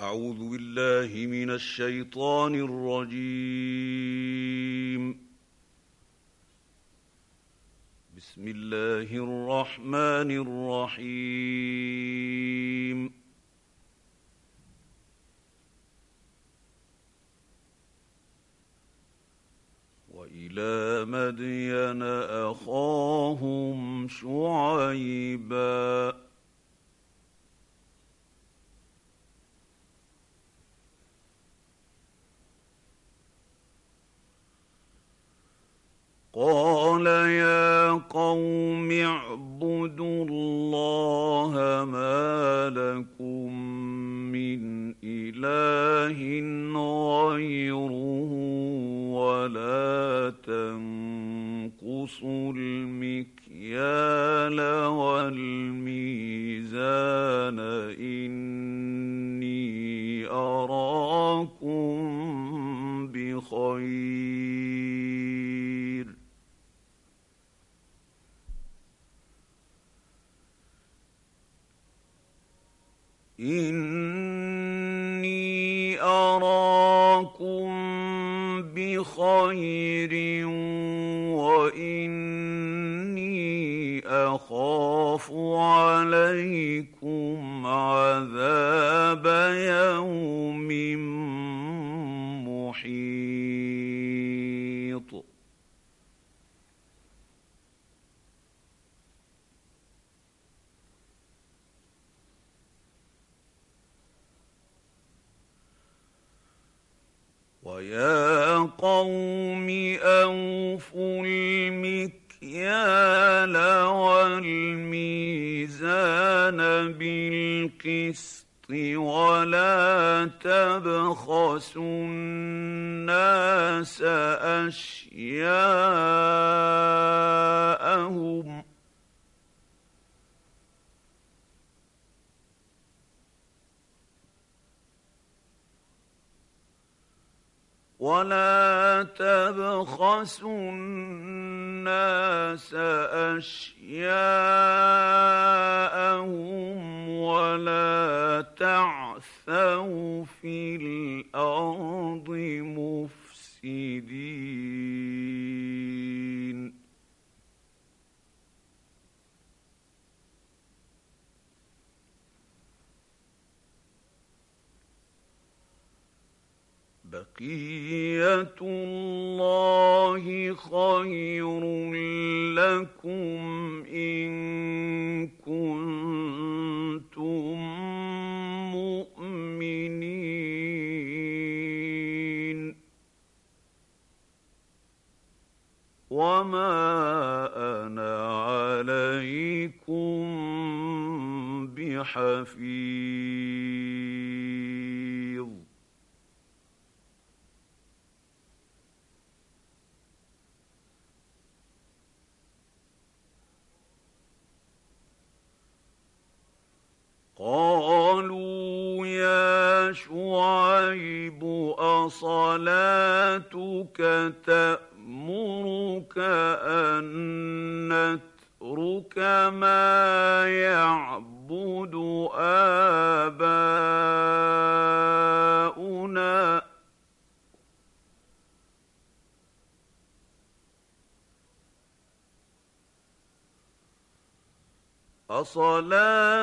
أعوذ بالله من الشيطان الرجيم. بسم الله الرحمن الرحيم. وإلى مدين أخاهم شعيبا. قال يا قوم اعبدوا الله ما لكم من اله غيره ولا تنقصوا المكيال والميزان بالقسط ولا تبخسوا الناس أشياءهم ولا تبخسوا الناس اشياءهم ولا تعثوا في الأرض مفسدين بقيه الله خير لكم إن كنتم مؤمنين. وما أنا عليكم بحفيظ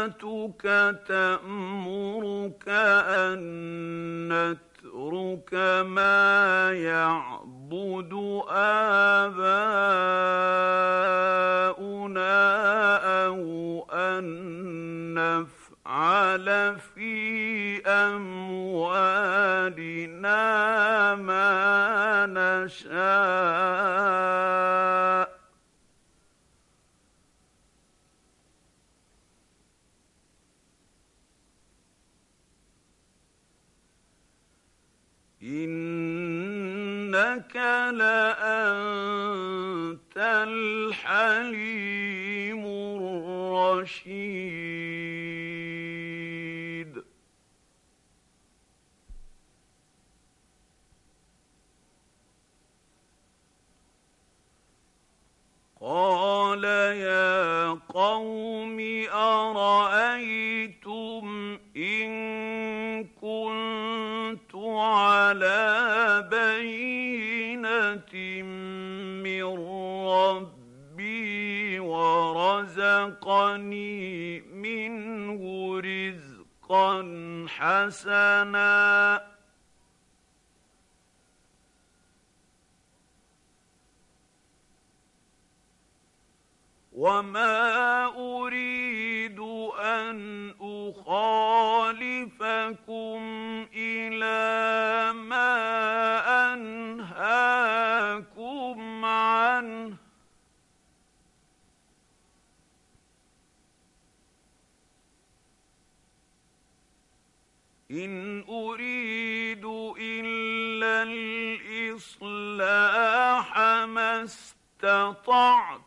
أصلاتك تأمرك أن نترك ما يعبد آباؤنا أو أن نفعل في أموالنا ما نشاء إنك لأنت الحليم الرشيد. قال يا قوم أرأيتم على بينه من ربي ورزقني منه رزقا حسنا وما اريد ان اخالفكم إلى ما انهاكم عنه ان اريد الا الاصلاح ما استطعت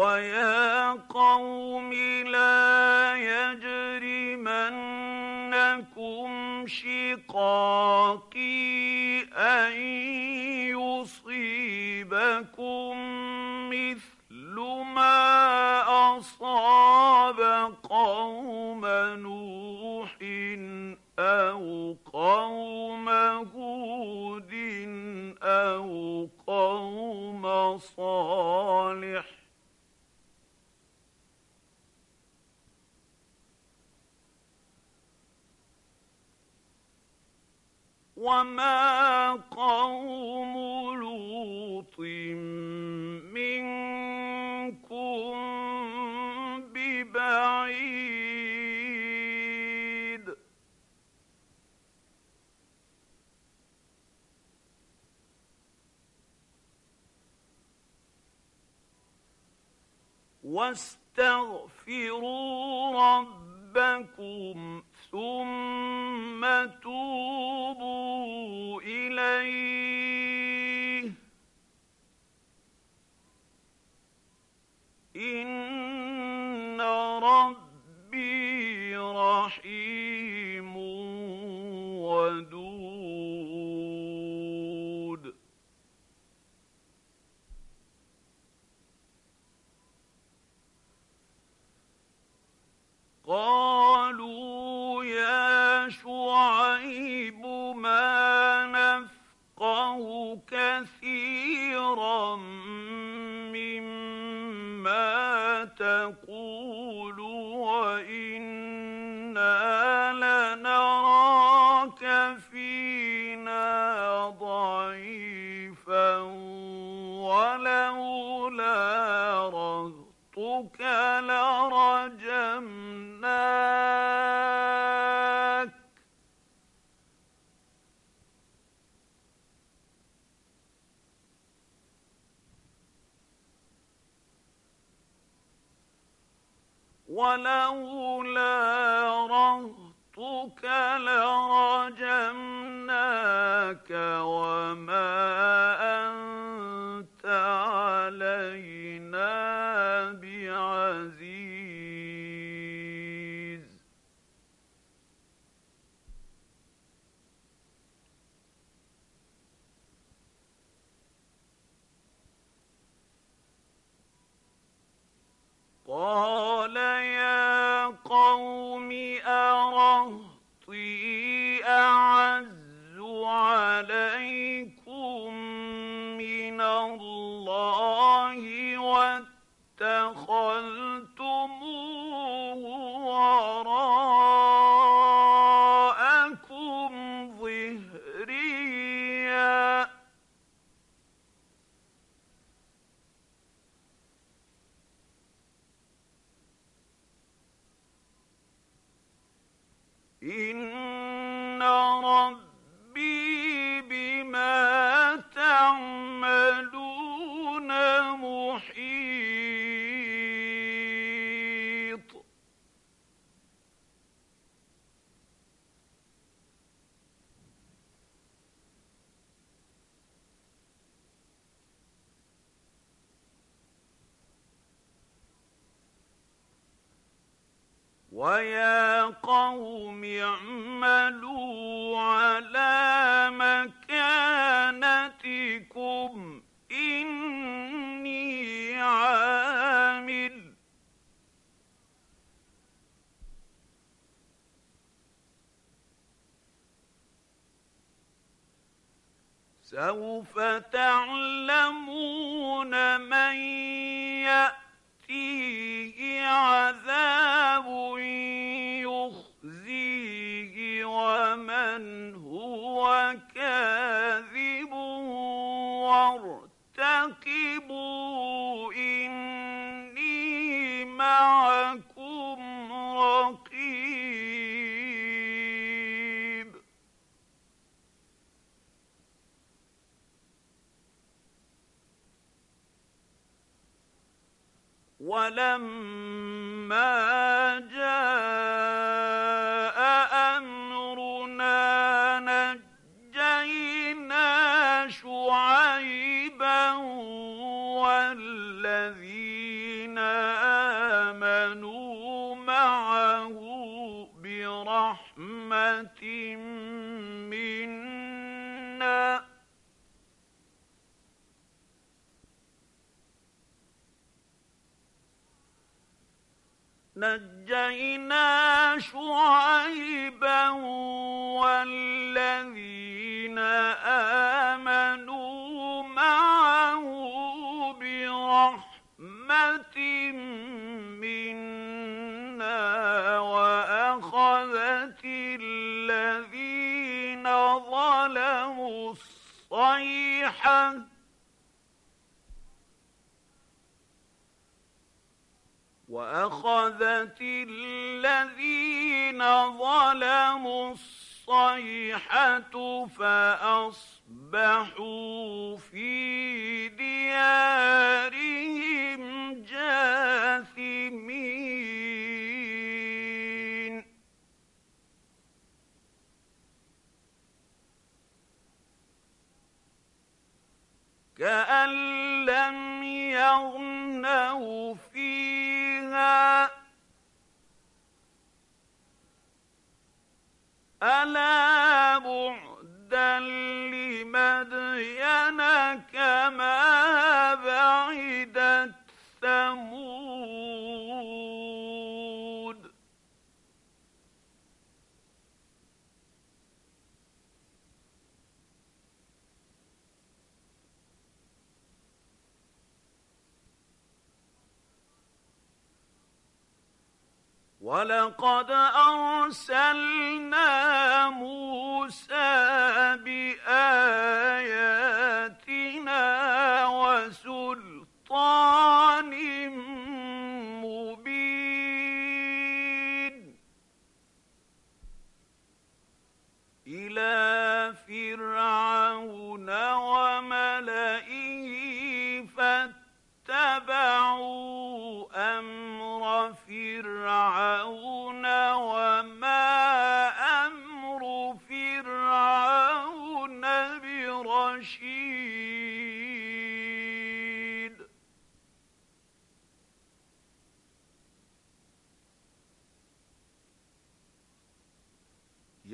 ويا قوم لا يجرمنكم شقاقي أن يصيبكم مثل ما أصاب قوم رحيم رهطك لرجمناك وما ألا ولقد أرسلنا موسى بآياتنا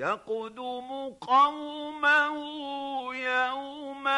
يقدم قومه يوم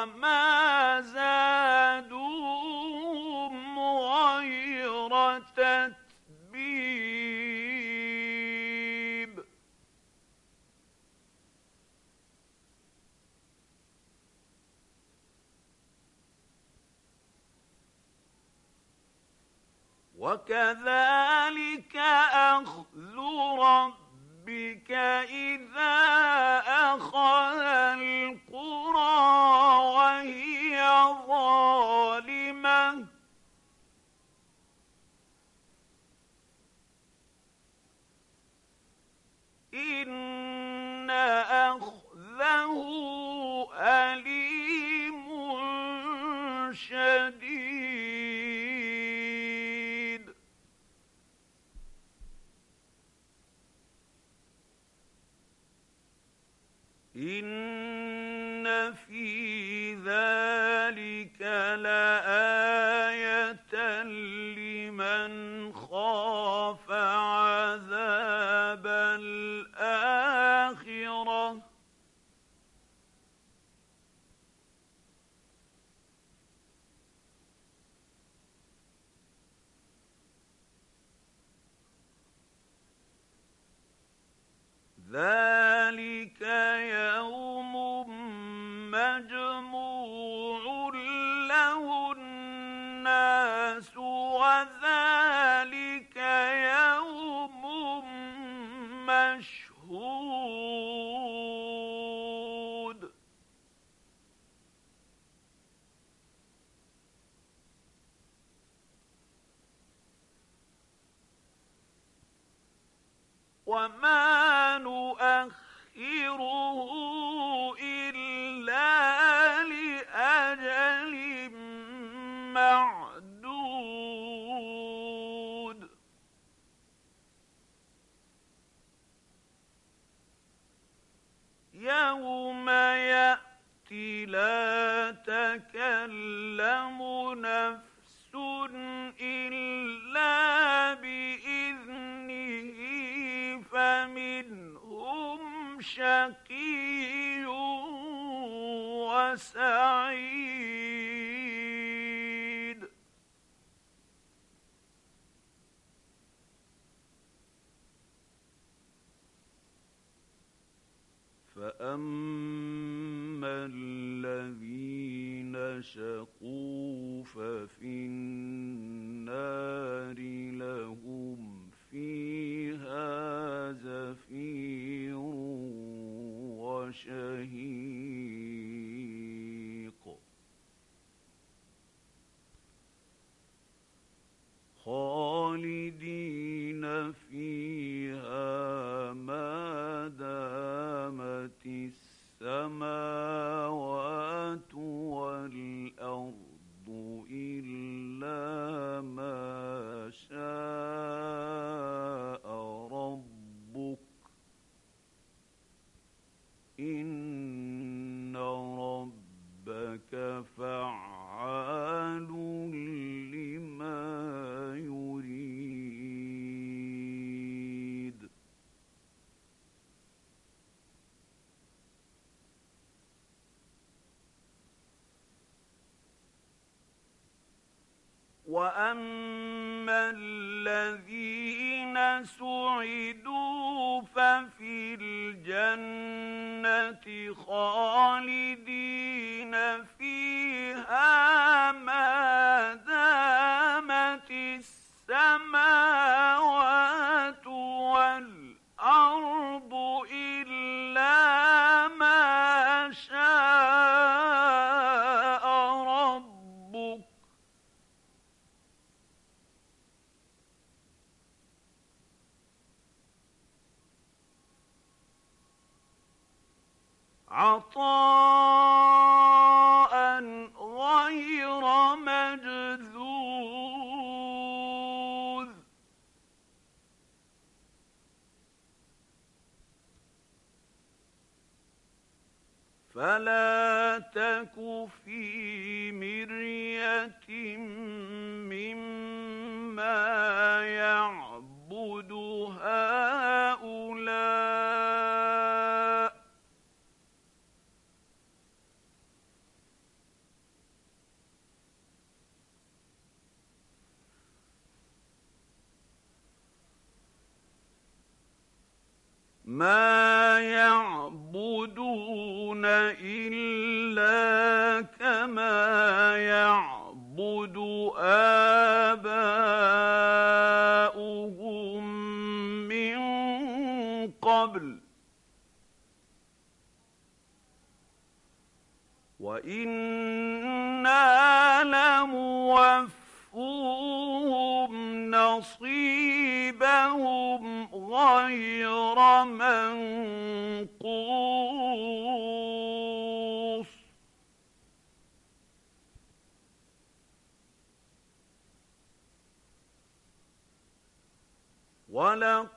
وما إن في وشهيق الجنة خالدين ما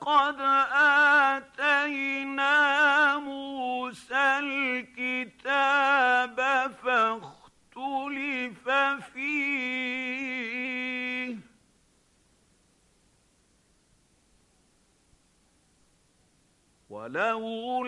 ولقد آتينا موسى الكتاب فاختلف فيه. ولولا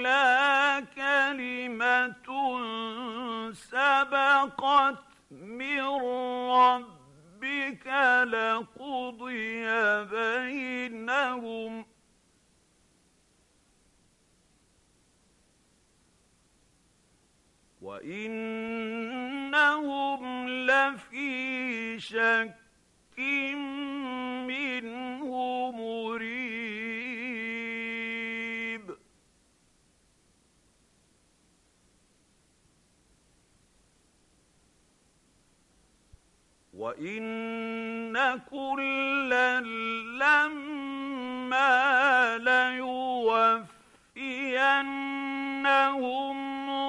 وإنهم لفي شك منه مريب. وإن كلا لما ليوفينهم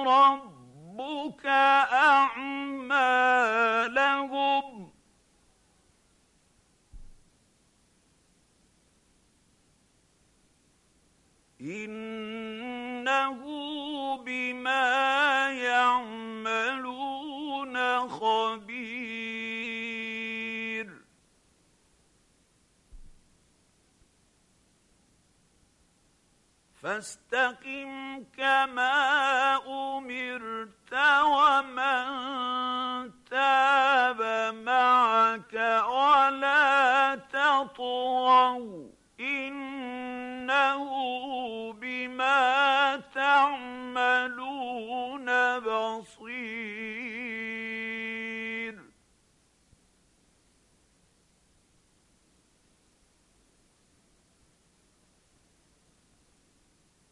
ربك تطغوا إنه بما تعملون بصير.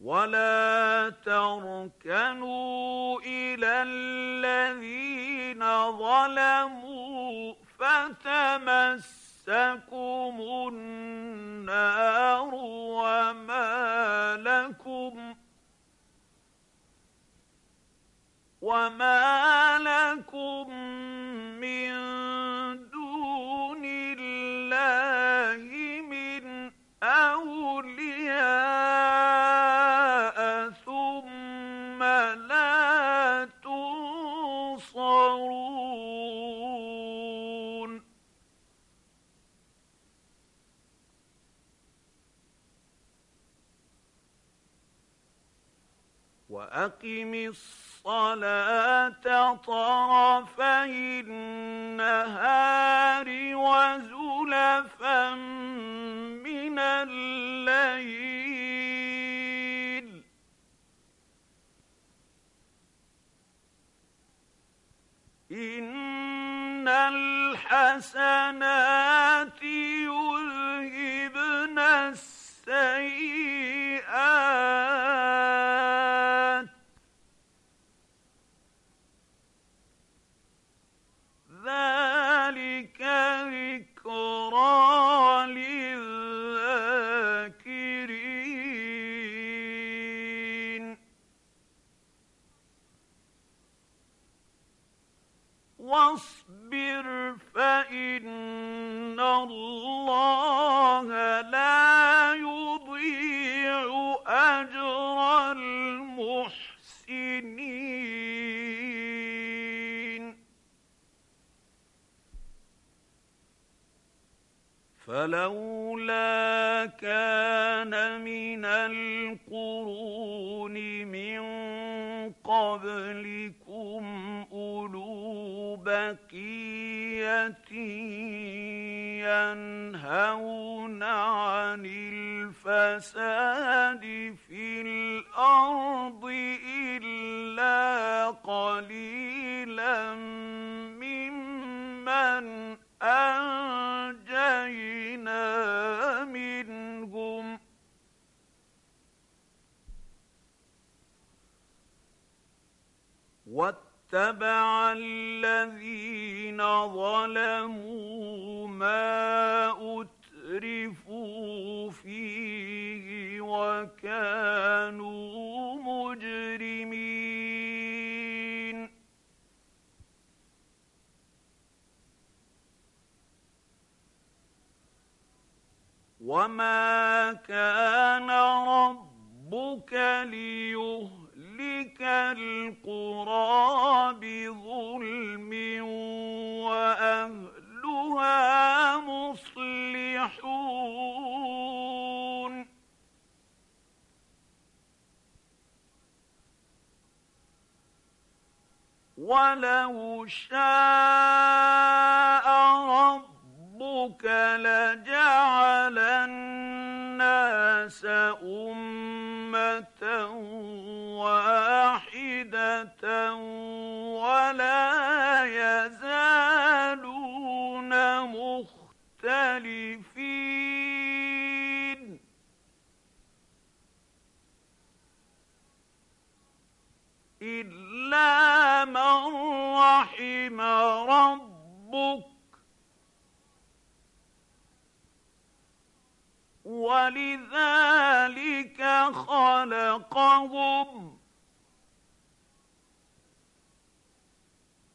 ولا تركنوا إلى الذين ظلموا فتمسكم النار وما لكم وما لكم وأقم الصلاة طرفي النهار وزل زلفا من الليل. إن الحسنات بقية ينهون عن الفساد في الأرض واتبع الذين ظلموا ما أترفوا فيه وكانوا مجرمين. وما كان ربك ليهلك القرى بظلم وأهلها مصلحون. ولو شاء ربك لجعل الناس أمة ولا يزالون مختلفين إلا من رحم ربك ولذلك خلقهم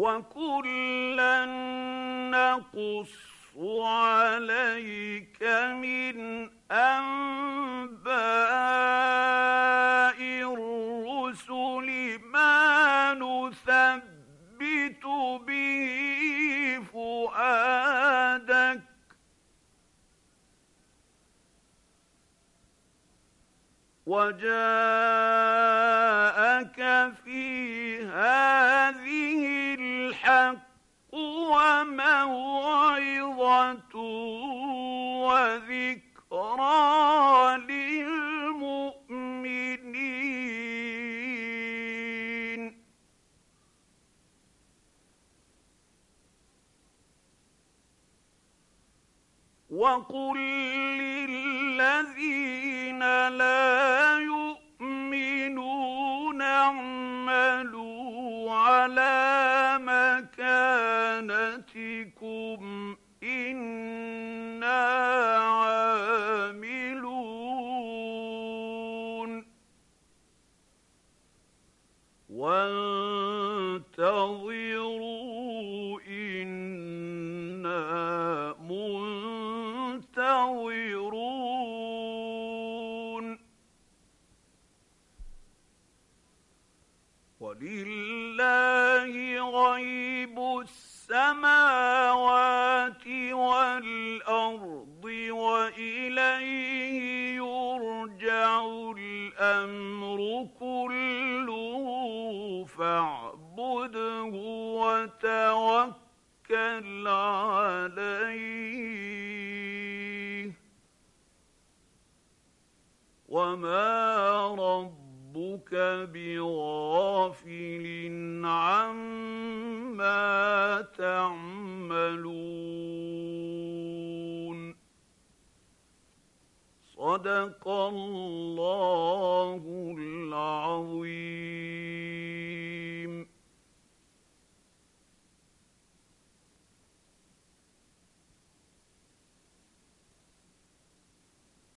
وكلا نقص عليك من انباء الرسل ما نثبت به فؤادك وجاءك وموعظة وذكرى للمؤمنين. وقل